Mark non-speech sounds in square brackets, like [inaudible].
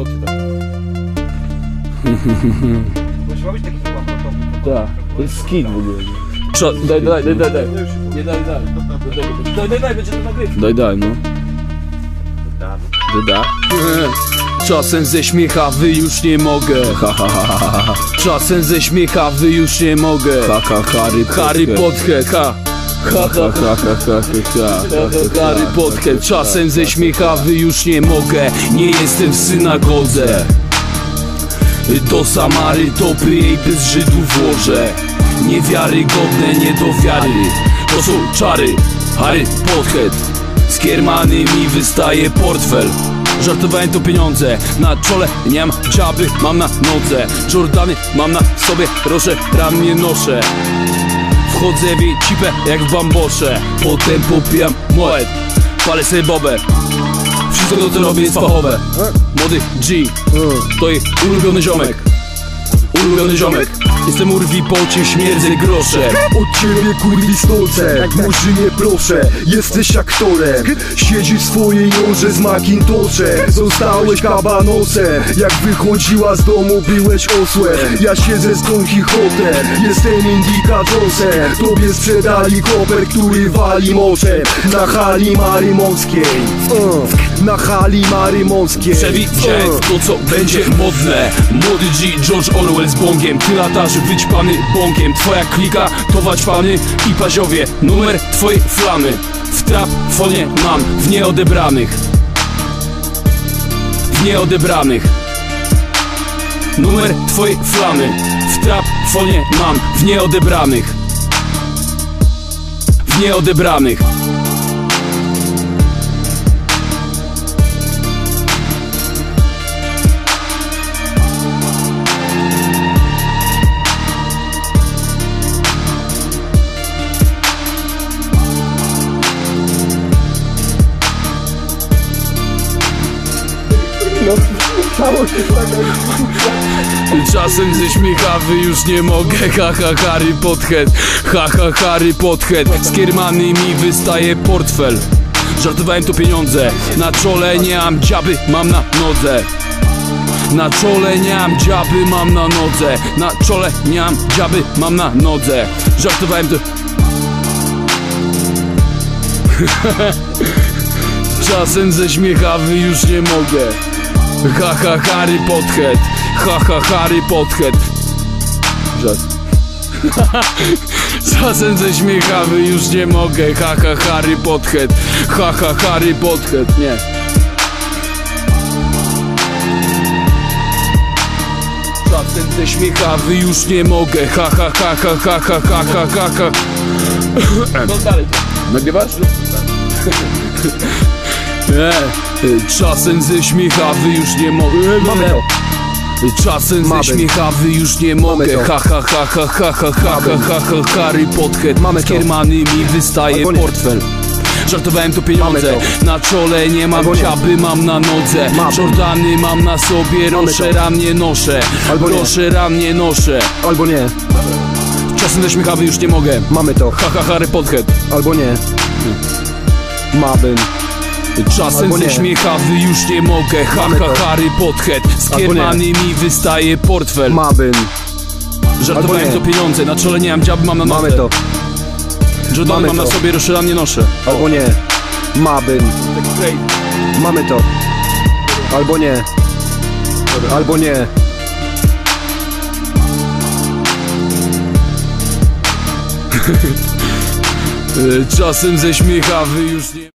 obroty tak. Musiał być taki chyba gotowy. Tak, to jest skin w ogóle. Cza, daj, daj, daj, daj, daj. Nie daj, daj. Daj, daj, daj, będzie to nagrywka. Daj, daj, no. Daj, daj. Czasem ze śmiechawy już nie mogę ha, ha, ha, ha, ha. Czasem ze śmiechawy już nie mogę ha, ha, Harry, Harry Potter ha. Ha, ha, ha, ha, ha, ha, ha, ha, Harry Potter Czasem ze śmiechawy już nie mogę Nie jestem w synagodze. Do Samary topy jej bez Żydów włożę Niewiarygodne, nie do wiary. To są czary, Harry Pothead Z kiermany mi wystaje portfel. Żartowałem to pieniądze Na czole. Nie mam dziaby, mam na nodze. Jordany mam na sobie, roszę, ramię noszę Wchodzę w cipę jak w bambosze. Potem popijam moet Palę sobie bobę Wszystko to co robię jest fachowe. Młody G To jej ulubiony ziomek Ulubiony ziomek. Jestem urwi po cię śmierdzę grosze. Od ciebie kurwi stolce. Murzynie proszę, jesteś aktorem. Siedzisz w swojej noże z Macintoshem Zostałeś kabanosem. Jak wychodziła z domu byłeś osłem. Ja siedzę z Don Quixotem Jestem Indica Jonesem Tobie sprzedali koper, który wali morzem Na hali marymorskiej uh, Na hali marymorskiej Przewidziałem Uh. to co będzie modne. Młody G, George Orwell z bąkiem Ty latasz wyćpany bąkiem Twoja klika to waćpany i paziowie. Numer twojej flamy W trap fonie mam w nieodebranych. W nieodebranych. Numer twojej flamy W trap fonie mam w nieodebranych. W nieodebranych Czasem ze śmiechawy już nie mogę Haha Harry Pothead Haha Harry Pothead Z kiermany mi wystaje portfel. Żartowałem to pieniądze. Na czole nie mam dziaby, mam na nodze. Na czole nie mam dziaby, mam na nodze. Na czole nie mam dziaby, mam na nodze. Żartowałem to... [laughs] Czasem ze śmiechawy już nie mogę Haha Harry Pothead. Haha Harry Pothead. Żart. [laughs] Czasem ze śmiechawy już nie mogę. Haha Harry Pothead. Haha Harry Pothead. Nie. Czasem ze śmiechawy już nie mogę. Haha haha haha haha haha No dalej. Nagrywasz? [laughs] Nie, czasem ze śmiechawy już nie mogę Mamy to. Czasem ze śmiechawy już nie mogę. Ha ha ha ha ha ha ha ha ha ha Harry Pothead Mamy Z to. kiermany mi wystaje portfel. Żartowałem to pieniądze. Na czole nie mam ciaby, mam na nodze. Mamy. Jordany mam na sobie, roszę ramię noszę. Albo nie. Roszę ramię noszę. Albo nie, Czasem ze śmiechawy już nie mogę. Mamy to. Ha ha Harry Pothead Albo nie. Mabym Czasem ze nie. śmiechawy już nie mogę. Ha Mamy ha to. Harry Pothead. Z Albo nie. kiermany mi wystaje portfel. Mabym Żartowałem to nie. pieniądze Na czole nie mam dziaby, mam na nodze Mamy to. Jordany mam na to. sobie, roszę ramię noszę. Albo nie. Mabym Mamy to. Albo nie. Albo nie. [laughs] Czasem ze śmiechawy już nie